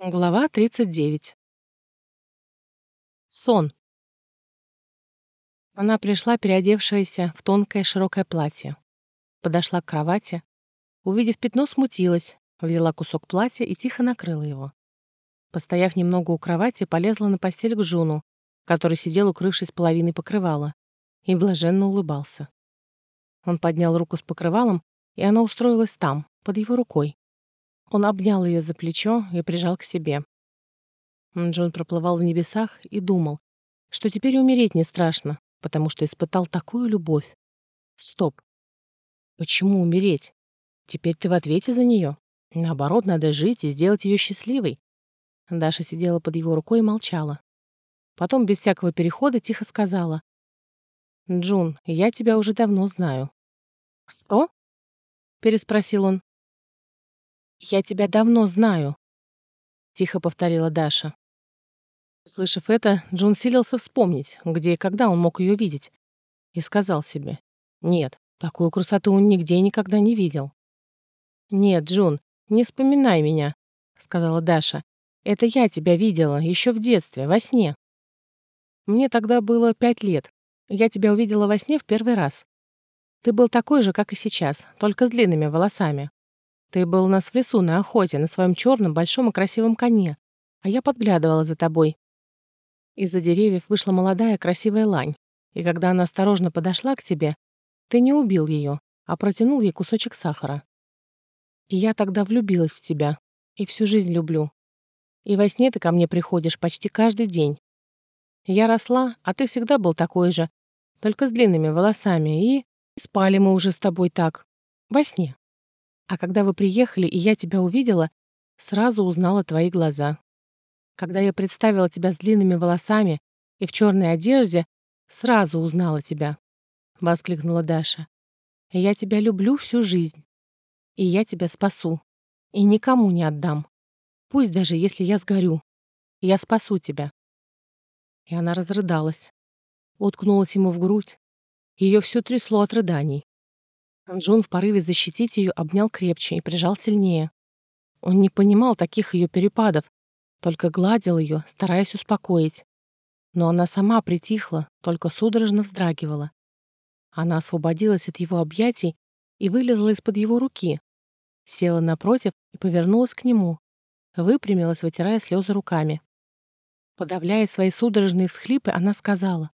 Глава 39. Сон. Она пришла, переодевшаяся в тонкое широкое платье. Подошла к кровати. Увидев пятно, смутилась, взяла кусок платья и тихо накрыла его. Постояв немного у кровати, полезла на постель к Джуну, который сидел, укрывшись половиной покрывала, и блаженно улыбался. Он поднял руку с покрывалом, и она устроилась там, под его рукой. Он обнял ее за плечо и прижал к себе. Джон проплывал в небесах и думал, что теперь умереть не страшно, потому что испытал такую любовь. Стоп. Почему умереть? Теперь ты в ответе за нее. Наоборот, надо жить и сделать ее счастливой. Даша сидела под его рукой и молчала. Потом, без всякого перехода, тихо сказала. «Джун, я тебя уже давно знаю». «Что?» — переспросил он. «Я тебя давно знаю», — тихо повторила Даша. Услышав это, Джун силился вспомнить, где и когда он мог ее видеть, и сказал себе, «Нет, такую красоту он нигде и никогда не видел». «Нет, Джун, не вспоминай меня», — сказала Даша. «Это я тебя видела еще в детстве, во сне». Мне тогда было пять лет. Я тебя увидела во сне в первый раз. Ты был такой же, как и сейчас, только с длинными волосами. Ты был у нас в лесу на охоте на своем черном, большом и красивом коне, а я подглядывала за тобой. Из-за деревьев вышла молодая, красивая лань, и когда она осторожно подошла к тебе, ты не убил ее, а протянул ей кусочек сахара. И я тогда влюбилась в тебя, и всю жизнь люблю. И во сне ты ко мне приходишь почти каждый день. Я росла, а ты всегда был такой же, только с длинными волосами, и спали мы уже с тобой так, во сне. А когда вы приехали, и я тебя увидела, сразу узнала твои глаза. Когда я представила тебя с длинными волосами и в черной одежде, сразу узнала тебя», — воскликнула Даша. «Я тебя люблю всю жизнь. И я тебя спасу. И никому не отдам. Пусть даже если я сгорю. Я спасу тебя». И она разрыдалась. Уткнулась ему в грудь. Ее все трясло от рыданий. Джон в порыве защитить ее обнял крепче и прижал сильнее. Он не понимал таких ее перепадов, только гладил ее, стараясь успокоить. Но она сама притихла, только судорожно вздрагивала. Она освободилась от его объятий и вылезла из-под его руки, села напротив и повернулась к нему, выпрямилась, вытирая слезы руками. Подавляя свои судорожные всхлипы, она сказала,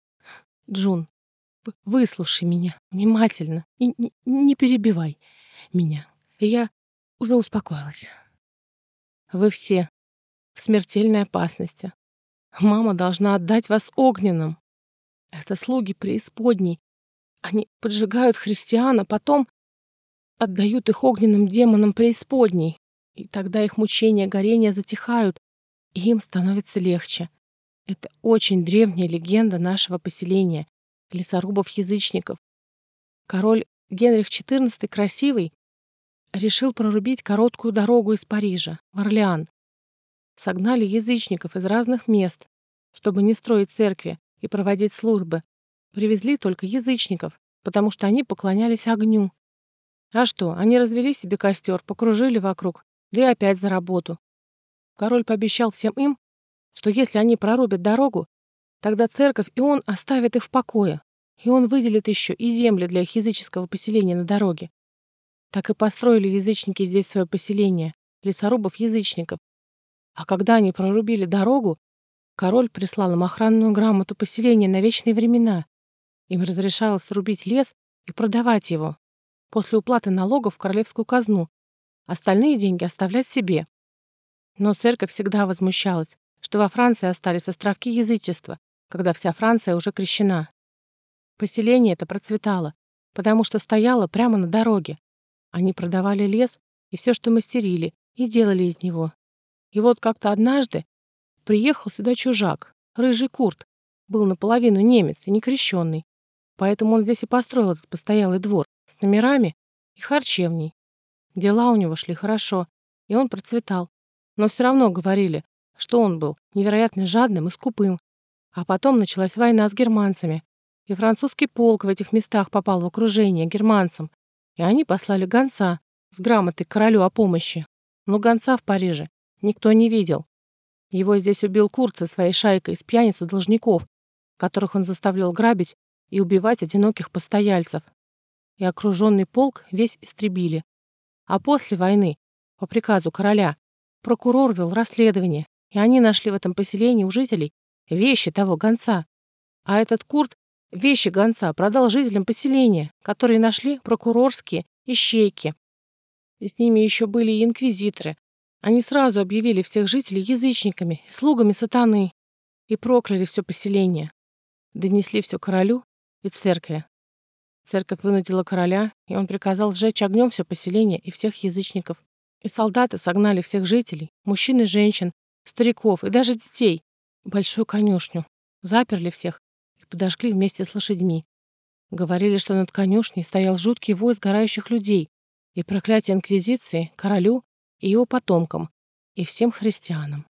«Джун, выслушай меня внимательно и не, перебивай меня. Я уже успокоилась. Вы все в смертельной опасности. Мама должна отдать вас огненным. Это слуги преисподней. Они поджигают христиан, а потом отдают их огненным демонам преисподней. И тогда их мучения, горения затихают, и им становится легче. Это очень древняя легенда нашего поселения лесорубов-язычников. Король Генрих XIV Красивый решил прорубить короткую дорогу из Парижа в Орлеан. Согнали язычников из разных мест, чтобы не строить церкви и проводить службы. Привезли только язычников, потому что они поклонялись огню. А что, они развели себе костер, покружили вокруг, да и опять за работу. Король пообещал всем им, что если они прорубят дорогу, Тогда церковь и он оставят их в покое, и он выделит еще и земли для их языческого поселения на дороге. Так и построили язычники здесь свое поселение, лесорубов-язычников. А когда они прорубили дорогу, король прислал им охранную грамоту поселения на вечные времена. Им разрешалось рубить лес и продавать его. После уплаты налогов в королевскую казну. Остальные деньги оставлять себе. Но церковь всегда возмущалась, что во Франции остались островки язычества, когда вся Франция уже крещена. Поселение это процветало, потому что стояло прямо на дороге. Они продавали лес и все, что мастерили, и делали из него. И вот как-то однажды приехал сюда чужак, рыжий Курт, был наполовину немец и некрещенный. Поэтому он здесь и построил этот постоялый двор с номерами и харчевней. Дела у него шли хорошо, и он процветал. Но все равно говорили, что он был невероятно жадным и скупым, а потом началась война с германцами, и французский полк в этих местах попал в окружение германцам, и они послали гонца с грамотой к королю о помощи. Но гонца в Париже никто не видел. Его здесь убил Курт со своей шайкой из пьяниц и должников, которых он заставлял грабить и убивать одиноких постояльцев. И окруженный полк весь истребили. А после войны, по приказу короля, прокурор вел расследование, и они нашли в этом поселении у жителей вещи того гонца. А этот Курт вещи гонца продал жителям поселения, которые нашли прокурорские ищейки. С ними еще были и инквизиторы. Они сразу объявили всех жителей язычниками, слугами сатаны и прокляли все поселение. Донесли все королю и церкви. Церковь вынудила короля, и он приказал сжечь огнем все поселение и всех язычников. И солдаты согнали всех жителей, мужчин и женщин, стариков и даже детей, большую конюшню. Заперли всех и подожгли вместе с лошадьми. Говорили, что над конюшней стоял жуткий вой сгорающих людей и проклятие Инквизиции королю и его потомкам, и всем христианам.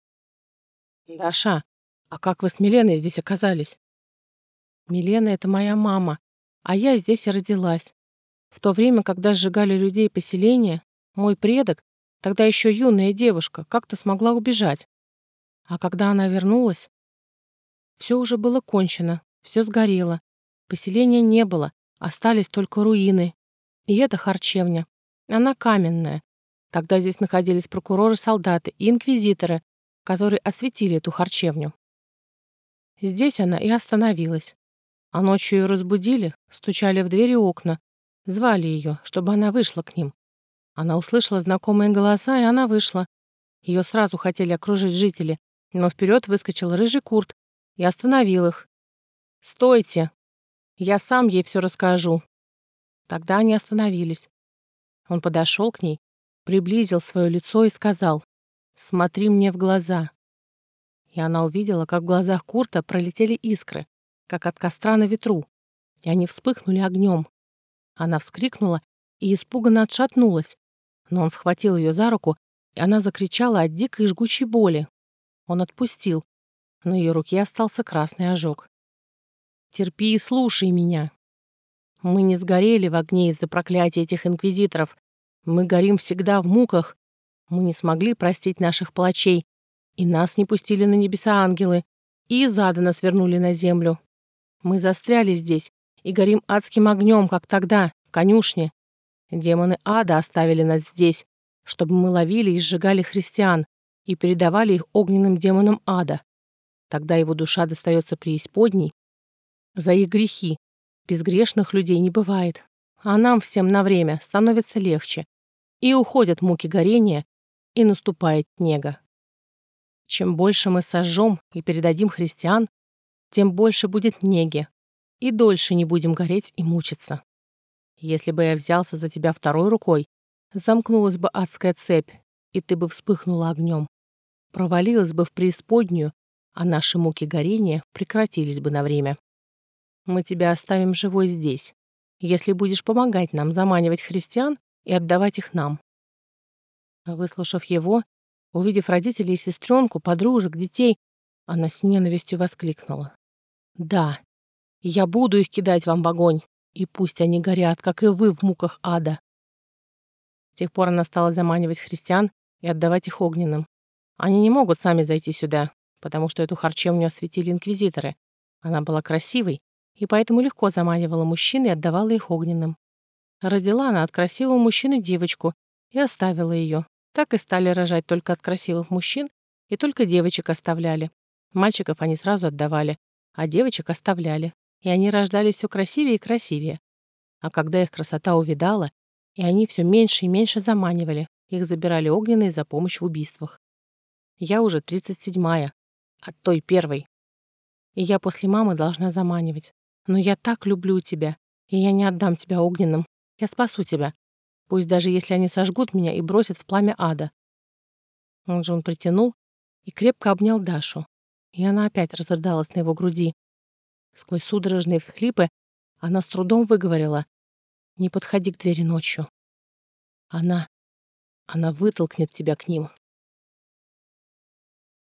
«Даша, а как вы с Миленой здесь оказались?» «Милена — это моя мама, а я здесь и родилась. В то время, когда сжигали людей поселения, мой предок, тогда еще юная девушка, как-то смогла убежать. А когда она вернулась, все уже было кончено, все сгорело. Поселения не было, остались только руины. И эта харчевня. Она каменная. Тогда здесь находились прокуроры-солдаты и инквизиторы, которые осветили эту харчевню. Здесь она и остановилась. А ночью ее разбудили, стучали в двери окна, звали ее, чтобы она вышла к ним. Она услышала знакомые голоса, и она вышла. Ее сразу хотели окружить жители, но вперед выскочил рыжий Курт и остановил их. «Стойте! Я сам ей все расскажу». Тогда они остановились. Он подошел к ней, приблизил свое лицо и сказал, «Смотри мне в глаза». И она увидела, как в глазах Курта пролетели искры, как от костра на ветру, и они вспыхнули огнем. Она вскрикнула и испуганно отшатнулась, но он схватил ее за руку, и она закричала от дикой жгучей боли. Он отпустил. На ее руке остался красный ожог. «Терпи и слушай меня. Мы не сгорели в огне из-за проклятия этих инквизиторов. Мы горим всегда в муках. Мы не смогли простить наших палачей, и нас не пустили на небеса ангелы, и из ада нас вернули на землю. Мы застряли здесь и горим адским огнем, как тогда, в конюшне. Демоны ада оставили нас здесь, чтобы мы ловили и сжигали христиан и передавали их огненным демонам ада. Тогда его душа достается преисподней. За их грехи. Безгрешных людей не бывает. А нам всем на время становится легче. И уходят муки горения, и наступает нега. Чем больше мы сожжем и передадим христиан, тем больше будет неги, и дольше не будем гореть и мучиться. Если бы я взялся за тебя второй рукой, замкнулась бы адская цепь, и ты бы вспыхнула огнем. Провалилась бы в преисподнюю, а наши муки горения прекратились бы на время. Мы тебя оставим живой здесь, если будешь помогать нам заманивать христиан и отдавать их нам. Выслушав его, увидев родителей и сестренку, подружек, детей, она с ненавистью воскликнула. Да, я буду их кидать вам в огонь, и пусть они горят, как и вы в муках ада. С тех пор она стала заманивать христиан и отдавать их огненным. Они не могут сами зайти сюда, потому что эту харчевню осветили инквизиторы. Она была красивой, и поэтому легко заманивала мужчин и отдавала их огненным. Родила она от красивого мужчины девочку и оставила ее. Так и стали рожать только от красивых мужчин, и только девочек оставляли. Мальчиков они сразу отдавали, а девочек оставляли, и они рождались все красивее и красивее. А когда их красота увидала, и они все меньше и меньше заманивали, их забирали огненные за помощь в убийствах. Я уже 37-я, от той первой. И я после мамы должна заманивать. Но я так люблю тебя, и я не отдам тебя огненным. Я спасу тебя. Пусть даже если они сожгут меня и бросят в пламя ада. Он же он притянул и крепко обнял Дашу, и она опять разрыдалась на его груди. Сквозь судорожные всхлипы она с трудом выговорила «Не подходи к двери ночью». Она... она вытолкнет тебя к ним.